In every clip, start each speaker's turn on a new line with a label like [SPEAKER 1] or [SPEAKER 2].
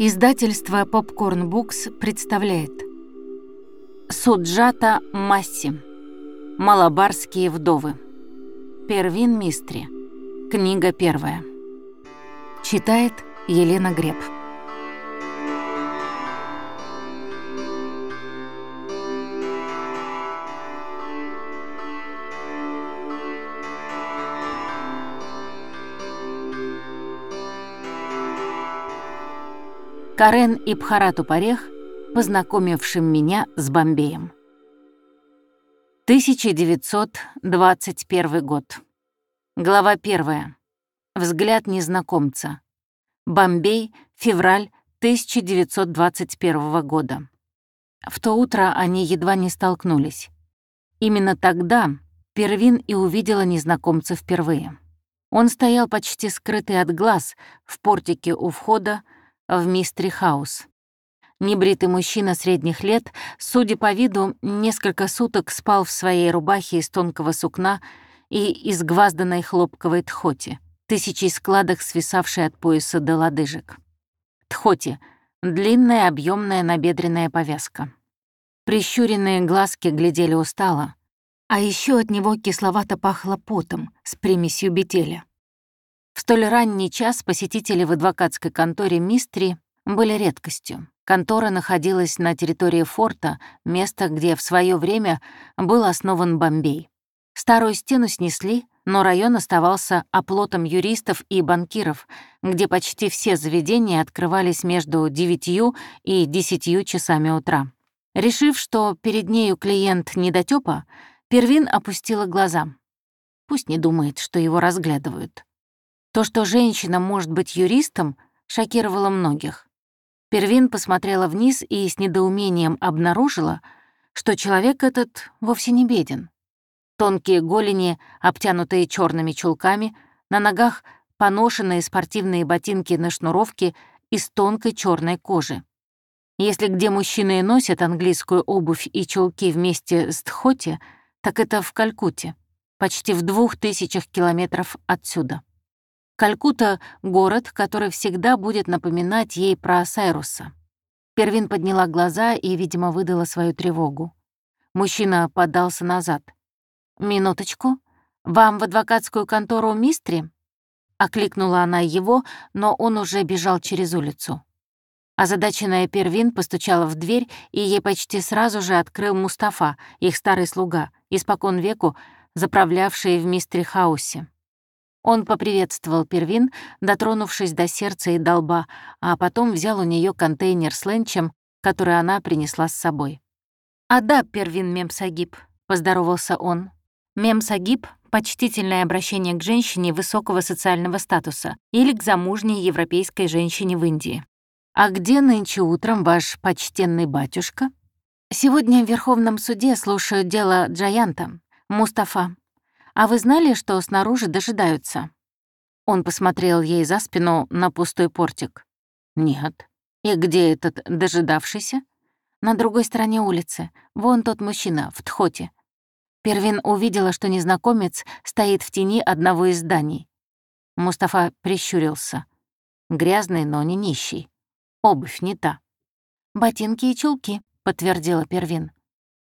[SPEAKER 1] Издательство Popcorn Books представляет. Суджата Масси. Малабарские вдовы Первин Мистри Книга первая. Читает Елена Греб Карен и Бхарату Парех, познакомившим меня с Бомбеем. 1921 год. Глава 1. Взгляд незнакомца. Бомбей, февраль 1921 года. В то утро они едва не столкнулись. Именно тогда Первин и увидела незнакомца впервые. Он стоял почти скрытый от глаз в портике у входа, в Мистри Хаус. Небритый мужчина средних лет, судя по виду, несколько суток спал в своей рубахе из тонкого сукна и изгвазданной хлопковой тхоти, тысячи складок, свисавшей от пояса до лодыжек. Тхоти — длинная объемная набедренная повязка. Прищуренные глазки глядели устало, а еще от него кисловато пахло потом с примесью бетеля. В столь ранний час посетители в адвокатской конторе Мистри были редкостью. Контора находилась на территории форта, место, где в свое время был основан Бомбей. Старую стену снесли, но район оставался оплотом юристов и банкиров, где почти все заведения открывались между 9 и 10 часами утра. Решив, что перед нею клиент недотёпа, Первин опустила глаза. Пусть не думает, что его разглядывают. То, что женщина может быть юристом, шокировало многих. Первин посмотрела вниз и с недоумением обнаружила, что человек этот вовсе не беден. Тонкие голени, обтянутые черными чулками, на ногах поношенные спортивные ботинки на шнуровке из тонкой черной кожи. Если где мужчины носят английскую обувь и чулки вместе с тхоти, так это в Калькутте, почти в двух тысячах километров отсюда. Калькутта — город, который всегда будет напоминать ей про Сайруса. Первин подняла глаза и, видимо, выдала свою тревогу. Мужчина подался назад. «Минуточку. Вам в адвокатскую контору Мистри?» Окликнула она его, но он уже бежал через улицу. Озадаченная Первин постучала в дверь, и ей почти сразу же открыл Мустафа, их старый слуга, испокон веку заправлявший в Мистри-хаусе. Он поприветствовал Первин, дотронувшись до сердца и долба, а потом взял у нее контейнер с ленчем, который она принесла с собой. «Ада, Первин Мемсагиб», — поздоровался он. Мемсагиб — почтительное обращение к женщине высокого социального статуса или к замужней европейской женщине в Индии. «А где нынче утром ваш почтенный батюшка?» «Сегодня в Верховном суде слушают дело Джаянта, Мустафа, «А вы знали, что снаружи дожидаются?» Он посмотрел ей за спину на пустой портик. «Нет. И где этот дожидавшийся?» «На другой стороне улицы. Вон тот мужчина, в тхоте». Первин увидела, что незнакомец стоит в тени одного из зданий. Мустафа прищурился. Грязный, но не нищий. Обувь не та. «Ботинки и чулки», — подтвердила Первин.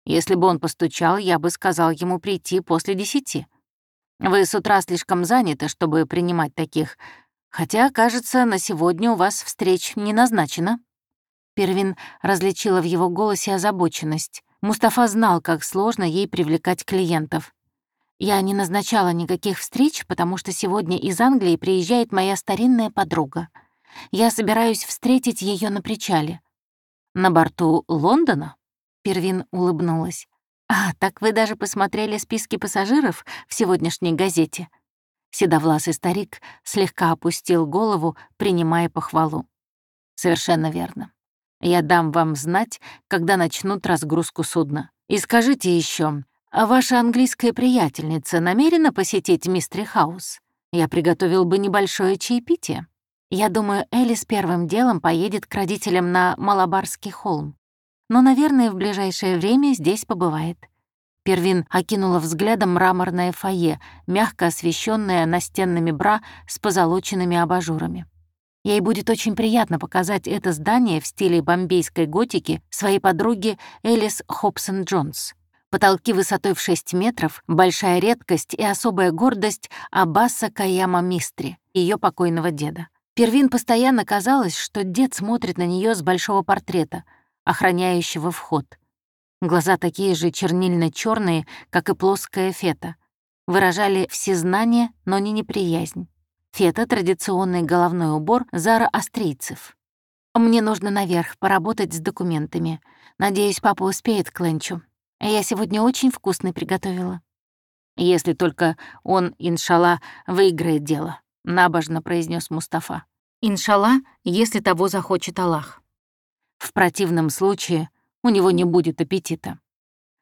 [SPEAKER 1] Если бы он постучал, я бы сказал ему прийти после десяти. Вы с утра слишком заняты, чтобы принимать таких. Хотя, кажется, на сегодня у вас встреч не назначено». Первин различила в его голосе озабоченность. Мустафа знал, как сложно ей привлекать клиентов. «Я не назначала никаких встреч, потому что сегодня из Англии приезжает моя старинная подруга. Я собираюсь встретить ее на причале». «На борту Лондона?» Первин улыбнулась. «А, так вы даже посмотрели списки пассажиров в сегодняшней газете?» Седовласый старик слегка опустил голову, принимая похвалу. «Совершенно верно. Я дам вам знать, когда начнут разгрузку судна. И скажите еще, а ваша английская приятельница намерена посетить Мистри Хаус? Я приготовил бы небольшое чаепитие. Я думаю, Элис первым делом поедет к родителям на Малабарский холм но, наверное, в ближайшее время здесь побывает. Первин окинула взглядом мраморное фойе, мягко освещенное настенными бра с позолоченными абажурами. Ей будет очень приятно показать это здание в стиле бомбейской готики своей подруге Элис Хобсон Джонс. Потолки высотой в 6 метров — большая редкость и особая гордость Аббаса Каяма Мистри, ее покойного деда. Первин постоянно казалось, что дед смотрит на нее с большого портрета, охраняющего вход. Глаза такие же чернильно черные как и плоская фета. Выражали всезнание, но не неприязнь. Фета — традиционный головной убор зара-австрийцев. «Мне нужно наверх поработать с документами. Надеюсь, папа успеет к ленчу. Я сегодня очень вкусный приготовила». «Если только он, иншалла, выиграет дело», — набожно произнес Мустафа. «Иншалла, если того захочет Аллах. В противном случае у него не будет аппетита».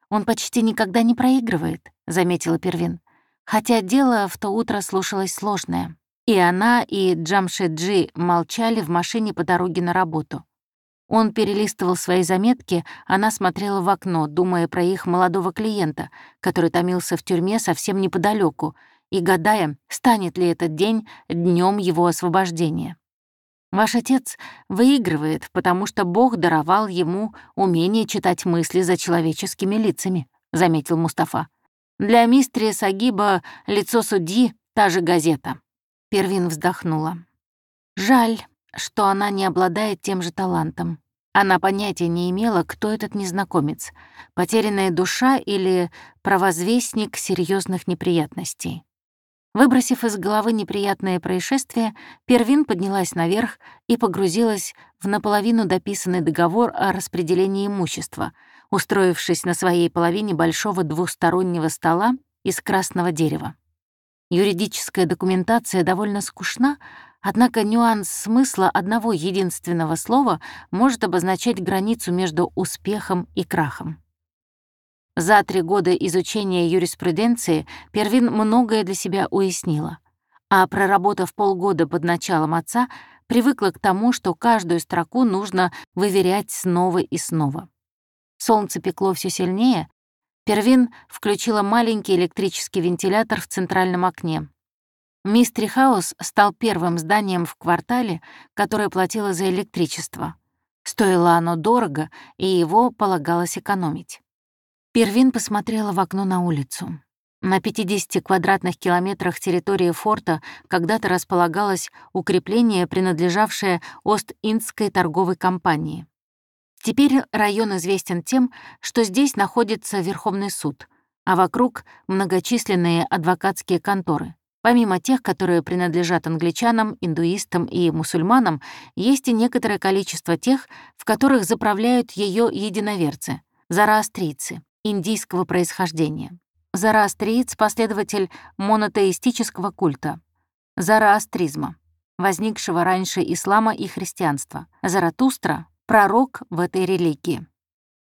[SPEAKER 1] «Он почти никогда не проигрывает», — заметила Первин. Хотя дело в то утро слушалось сложное. И она, и Джамшеджи молчали в машине по дороге на работу. Он перелистывал свои заметки, она смотрела в окно, думая про их молодого клиента, который томился в тюрьме совсем неподалеку, и гадая, станет ли этот день днем его освобождения. Ваш отец выигрывает, потому что Бог даровал ему умение читать мысли за человеческими лицами, заметил Мустафа. Для мистери Сагиба лицо судьи — та же газета. Первин вздохнула. Жаль, что она не обладает тем же талантом. Она понятия не имела, кто этот незнакомец, потерянная душа или провозвестник серьезных неприятностей. Выбросив из головы неприятное происшествие, Первин поднялась наверх и погрузилась в наполовину дописанный договор о распределении имущества, устроившись на своей половине большого двустороннего стола из красного дерева. Юридическая документация довольно скучна, однако нюанс смысла одного единственного слова может обозначать границу между успехом и крахом. За три года изучения юриспруденции Первин многое для себя уяснила, а проработав полгода под началом отца, привыкла к тому, что каждую строку нужно выверять снова и снова. Солнце пекло все сильнее, Первин включила маленький электрический вентилятор в центральном окне. Мистри Хаус стал первым зданием в квартале, которое платило за электричество. Стоило оно дорого, и его полагалось экономить. Первин посмотрела в окно на улицу. На 50 квадратных километрах территории форта когда-то располагалось укрепление, принадлежавшее Ост-Индской торговой компании. Теперь район известен тем, что здесь находится Верховный суд, а вокруг многочисленные адвокатские конторы. Помимо тех, которые принадлежат англичанам, индуистам и мусульманам, есть и некоторое количество тех, в которых заправляют ее единоверцы — зороастрийцы, индийского происхождения. Зороастриец — последователь монотеистического культа, зороастризма, возникшего раньше ислама и христианства. Заратустра пророк в этой религии.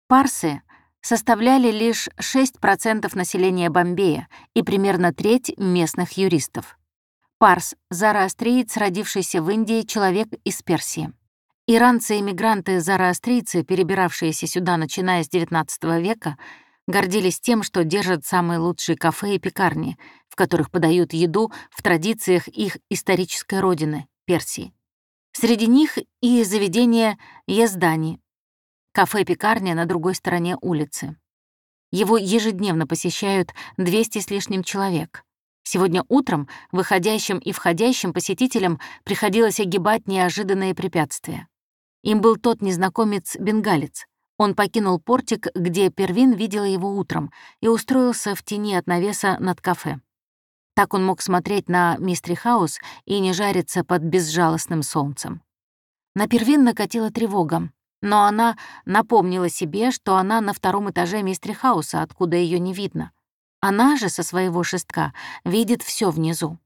[SPEAKER 1] Парсы составляли лишь 6% населения Бомбея и примерно треть местных юристов. Парс — зороастриец, родившийся в Индии человек из Персии. Иранцы-эмигранты-зороастрийцы, перебиравшиеся сюда, начиная с XIX века, гордились тем, что держат самые лучшие кафе и пекарни, в которых подают еду в традициях их исторической родины — Персии. Среди них и заведение Ездани, кафе-пекарня на другой стороне улицы. Его ежедневно посещают 200 с лишним человек. Сегодня утром выходящим и входящим посетителям приходилось огибать неожиданные препятствия. Им был тот незнакомец-бенгалец. Он покинул портик, где Первин видела его утром, и устроился в тени от навеса над кафе. Так он мог смотреть на Мистри Хаус и не жариться под безжалостным солнцем. На Первин накатила тревога, но она напомнила себе, что она на втором этаже Мистри Хауса, откуда ее не видно. Она же со своего шестка видит все внизу.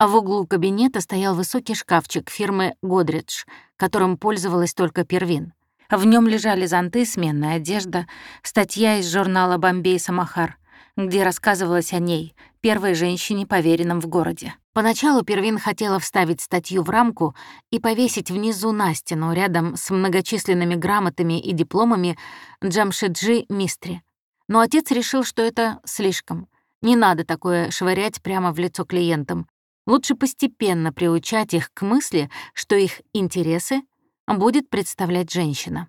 [SPEAKER 1] А в углу кабинета стоял высокий шкафчик фирмы «Годридж», которым пользовалась только Первин. В нем лежали зонты, сменная одежда, статья из журнала «Бомбей Самахар», где рассказывалось о ней, первой женщине, поверенном в городе. Поначалу Первин хотела вставить статью в рамку и повесить внизу на стену рядом с многочисленными грамотами и дипломами Джамшеджи Мистри. Но отец решил, что это слишком. Не надо такое швырять прямо в лицо клиентам. Лучше постепенно приучать их к мысли, что их интересы будет представлять женщина.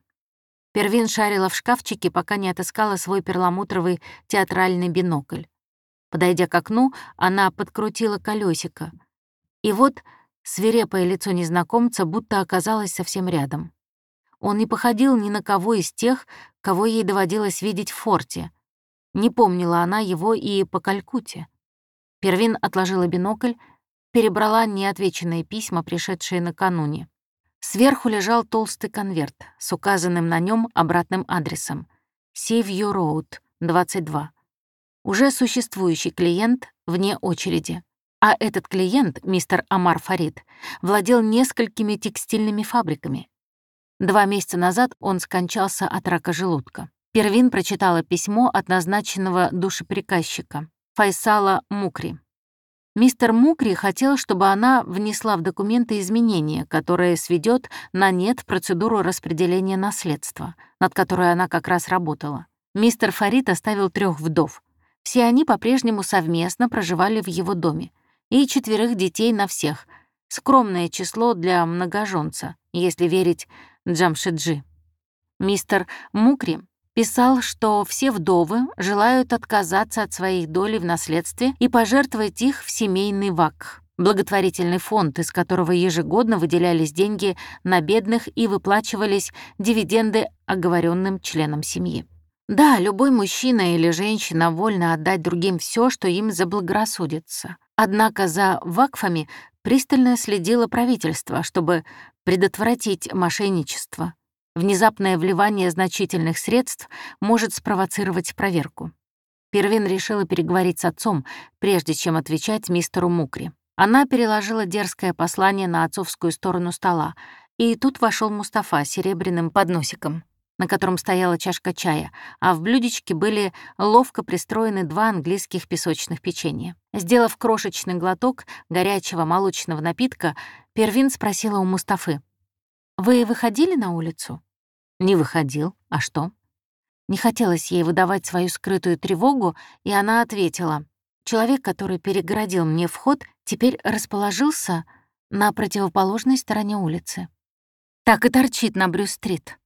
[SPEAKER 1] Первин шарила в шкафчике, пока не отыскала свой перламутровый театральный бинокль. Подойдя к окну, она подкрутила колесико. И вот свирепое лицо незнакомца будто оказалось совсем рядом. Он не походил ни на кого из тех, кого ей доводилось видеть в форте. Не помнила она его и по Калькутте. Первин отложила бинокль, перебрала неотвеченные письма, пришедшие накануне. Сверху лежал толстый конверт с указанным на нем обратным адресом. Сивью Роуд, 22. Уже существующий клиент вне очереди. А этот клиент, мистер Амар Фарид, владел несколькими текстильными фабриками. Два месяца назад он скончался от рака желудка. Первин прочитала письмо от назначенного душеприказчика Файсала Мукри. Мистер Мукри хотел, чтобы она внесла в документы изменения, которые сведет на нет процедуру распределения наследства, над которой она как раз работала. Мистер Фарид оставил трех вдов. Все они по-прежнему совместно проживали в его доме. И четверых детей на всех. Скромное число для многоженца, если верить Джамшиджи. Мистер Мукри писал, что все вдовы желают отказаться от своих долей в наследстве и пожертвовать их в семейный ВАК, благотворительный фонд, из которого ежегодно выделялись деньги на бедных и выплачивались дивиденды оговоренным членам семьи. Да, любой мужчина или женщина вольно отдать другим все, что им заблагорассудится. Однако за вакфами пристально следило правительство, чтобы предотвратить мошенничество, Внезапное вливание значительных средств может спровоцировать проверку. Первин решила переговорить с отцом, прежде чем отвечать мистеру Мукри. Она переложила дерзкое послание на отцовскую сторону стола, и тут вошел Мустафа с серебряным подносиком, на котором стояла чашка чая, а в блюдечке были ловко пристроены два английских песочных печенья. Сделав крошечный глоток горячего молочного напитка, Первин спросила у Мустафы, «Вы выходили на улицу?» «Не выходил. А что?» Не хотелось ей выдавать свою скрытую тревогу, и она ответила. «Человек, который перегородил мне вход, теперь расположился на противоположной стороне улицы. Так и торчит на Брюс-стрит».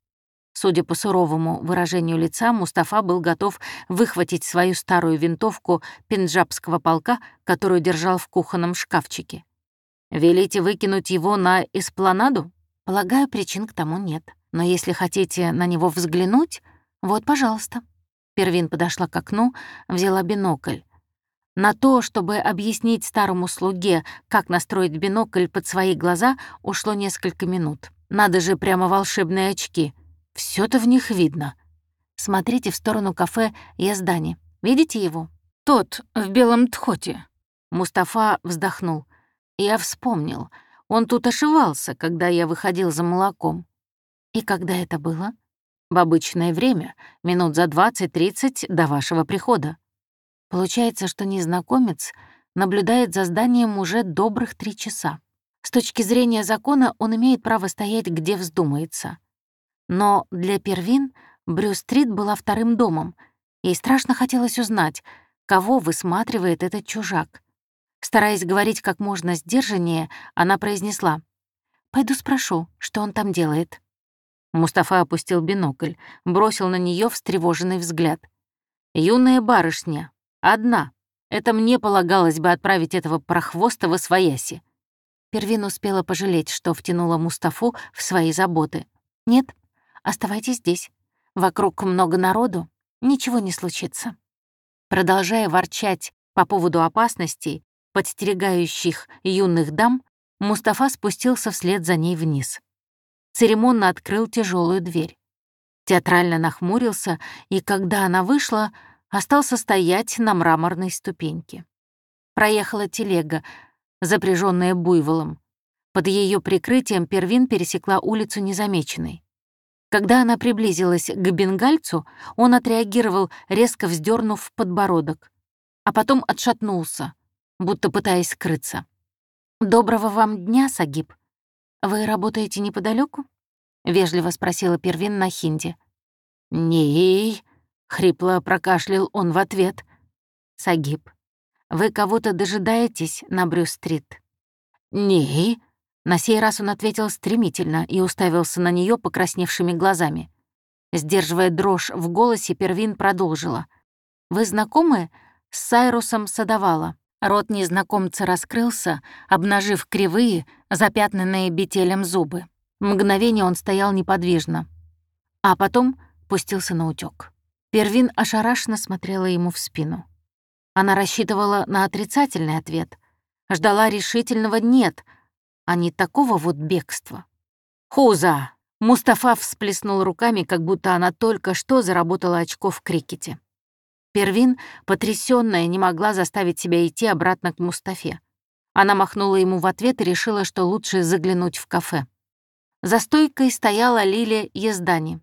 [SPEAKER 1] Судя по суровому выражению лица, Мустафа был готов выхватить свою старую винтовку пенджабского полка, которую держал в кухонном шкафчике. «Велите выкинуть его на эспланаду?» Полагаю, причин к тому нет. Но если хотите на него взглянуть, вот, пожалуйста». Первин подошла к окну, взяла бинокль. На то, чтобы объяснить старому слуге, как настроить бинокль под свои глаза, ушло несколько минут. Надо же, прямо волшебные очки. все то в них видно. Смотрите в сторону кафе Яздани. Видите его? Тот, в белом тхоте. Мустафа вздохнул. Я вспомнил — он тут ошивался, когда я выходил за молоком. И когда это было? В обычное время, минут за 20-30 до вашего прихода. Получается, что незнакомец наблюдает за зданием уже добрых три часа. С точки зрения закона он имеет право стоять, где вздумается. Но для Первин Брюс-стрит была вторым домом. Ей страшно хотелось узнать, кого высматривает этот чужак. Стараясь говорить как можно сдержаннее, она произнесла. «Пойду спрошу, что он там делает». Мустафа опустил бинокль, бросил на нее встревоженный взгляд. «Юная барышня. Одна. Это мне полагалось бы отправить этого прохвоста во свояси». Первин успела пожалеть, что втянула Мустафу в свои заботы. «Нет, оставайтесь здесь. Вокруг много народу. Ничего не случится». Продолжая ворчать по поводу опасностей, подстерегающих юных дам, Мустафа спустился вслед за ней вниз. Церемонно открыл тяжелую дверь. Театрально нахмурился, и когда она вышла, остался стоять на мраморной ступеньке. Проехала телега, запряженная буйволом. Под ее прикрытием Первин пересекла улицу незамеченной. Когда она приблизилась к бенгальцу, он отреагировал, резко вздернув подбородок, а потом отшатнулся — будто пытаясь скрыться. «Доброго вам дня, Сагиб. Вы работаете неподалеку? вежливо спросила Первин на хинди. «Не, — хрипло прокашлял он в ответ. «Сагиб, вы кого-то дожидаетесь на Брюс-стрит?» «Не», на сей раз он ответил стремительно и уставился на нее покрасневшими глазами. Сдерживая дрожь в голосе, Первин продолжила. «Вы знакомы с Сайрусом Садовала?» Рот незнакомца раскрылся, обнажив кривые, запятнанные бетелем зубы. Мгновение он стоял неподвижно, а потом пустился на утёк. Первин ошарашенно смотрела ему в спину. Она рассчитывала на отрицательный ответ, ждала решительного «нет», а не такого вот бегства. «Хуза!» — Мустафа всплеснул руками, как будто она только что заработала очко в крикете. Первин, потрясённая, не могла заставить себя идти обратно к Мустафе. Она махнула ему в ответ и решила, что лучше заглянуть в кафе. За стойкой стояла Лилия Ездани.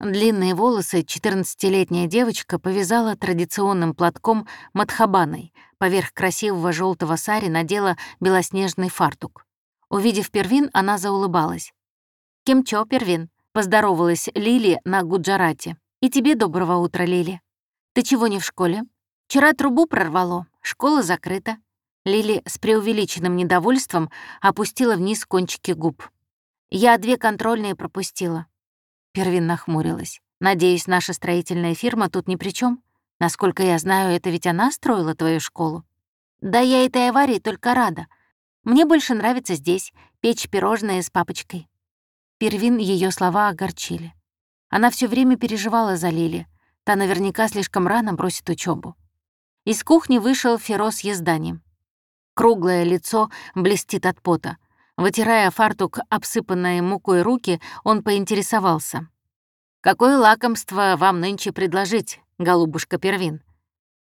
[SPEAKER 1] Длинные волосы 14-летняя девочка повязала традиционным платком матхабаной, поверх красивого желтого сари надела белоснежный фартук. Увидев Первин, она заулыбалась. «Кемчо, Первин», — поздоровалась Лили на Гуджарате. «И тебе доброго утра, Лили. Ты чего не в школе? Вчера трубу прорвало, школа закрыта». Лили с преувеличенным недовольством опустила вниз кончики губ. «Я две контрольные пропустила». Первин нахмурилась. «Надеюсь, наша строительная фирма тут ни при чем. Насколько я знаю, это ведь она строила твою школу». «Да я этой аварии только рада. Мне больше нравится здесь, печь пирожные с папочкой». Первин ее слова огорчили. Она все время переживала за Лили. Та наверняка слишком рано бросит учебу. Из кухни вышел Фероз Ездани. Круглое лицо блестит от пота. Вытирая фартук, обсыпанные мукой руки, он поинтересовался. «Какое лакомство вам нынче предложить, голубушка Первин?»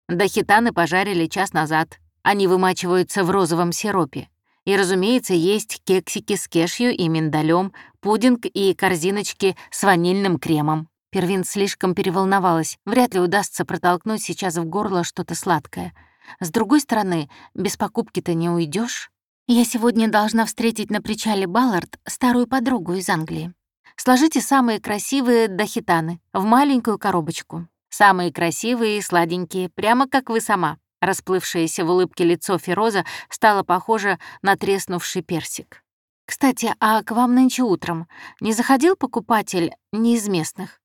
[SPEAKER 1] Дахитаны пожарили час назад. Они вымачиваются в розовом сиропе. И, разумеется, есть кексики с кешью и миндалем, пудинг и корзиночки с ванильным кремом. Первин слишком переволновалась. Вряд ли удастся протолкнуть сейчас в горло что-то сладкое. С другой стороны, без покупки-то не уйдешь. Я сегодня должна встретить на причале Баллард старую подругу из Англии. Сложите самые красивые дахитаны в маленькую коробочку. Самые красивые и сладенькие, прямо как вы сама. Расплывшееся в улыбке лицо Фероза стало похоже на треснувший персик. «Кстати, а к вам нынче утром не заходил покупатель не из местных?»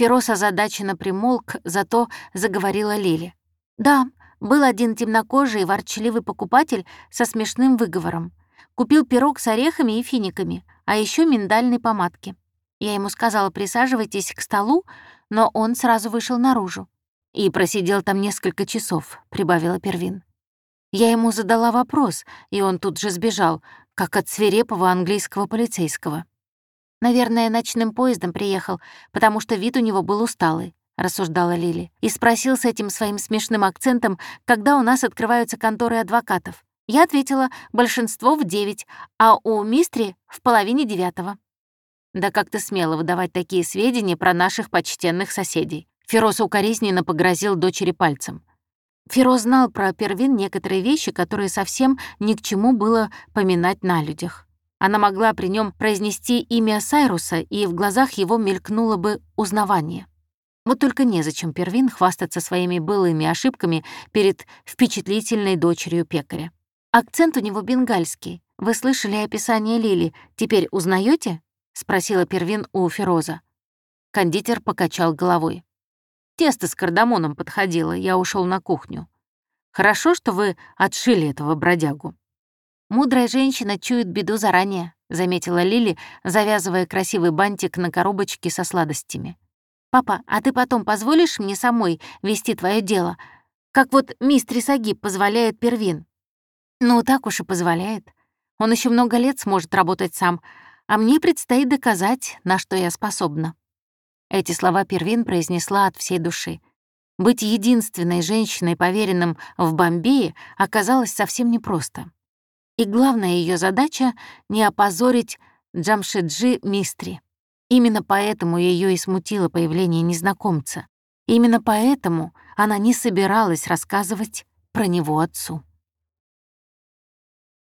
[SPEAKER 1] Фероз озадаченно примолк, зато заговорила Лили. «Да, был один темнокожий ворчливый покупатель со смешным выговором. Купил пирог с орехами и финиками, а еще миндальной помадки. Я ему сказала, присаживайтесь к столу, но он сразу вышел наружу. «И просидел там несколько часов», — прибавила Первин. Я ему задала вопрос, и он тут же сбежал, как от свирепого английского полицейского. «Наверное, ночным поездом приехал, потому что вид у него был усталый», — рассуждала Лили, и спросил с этим своим смешным акцентом, когда у нас открываются конторы адвокатов. Я ответила, большинство в девять, а у мистри в половине девятого. Да как ты смело выдавать такие сведения про наших почтенных соседей? Фероз укоризненно погрозил дочери пальцем. Фероз знал про Первин некоторые вещи, которые совсем ни к чему было поминать на людях. Она могла при нем произнести имя Сайруса, и в глазах его мелькнуло бы узнавание. Вот только незачем Первин хвастаться своими былыми ошибками перед впечатлительной дочерью пекаря. Акцент у него бенгальский. Вы слышали описание Лили. Теперь узнаете? спросила Первин у Фероза. Кондитер покачал головой. Тесто с кардамоном подходило, я ушел на кухню. Хорошо, что вы отшили этого бродягу. Мудрая женщина чует беду заранее, заметила Лили, завязывая красивый бантик на коробочке со сладостями. «Папа, а ты потом позволишь мне самой вести твое дело, как вот мистрис Агиб позволяет Первин?» «Ну, так уж и позволяет. Он еще много лет сможет работать сам, а мне предстоит доказать, на что я способна». Эти слова Первин произнесла от всей души. Быть единственной женщиной, поверенным в Бомбее, оказалось совсем непросто. И главная ее задача — не опозорить Джамшеджи Мистри. Именно поэтому ее и смутило появление незнакомца. Именно поэтому она не собиралась рассказывать про него отцу.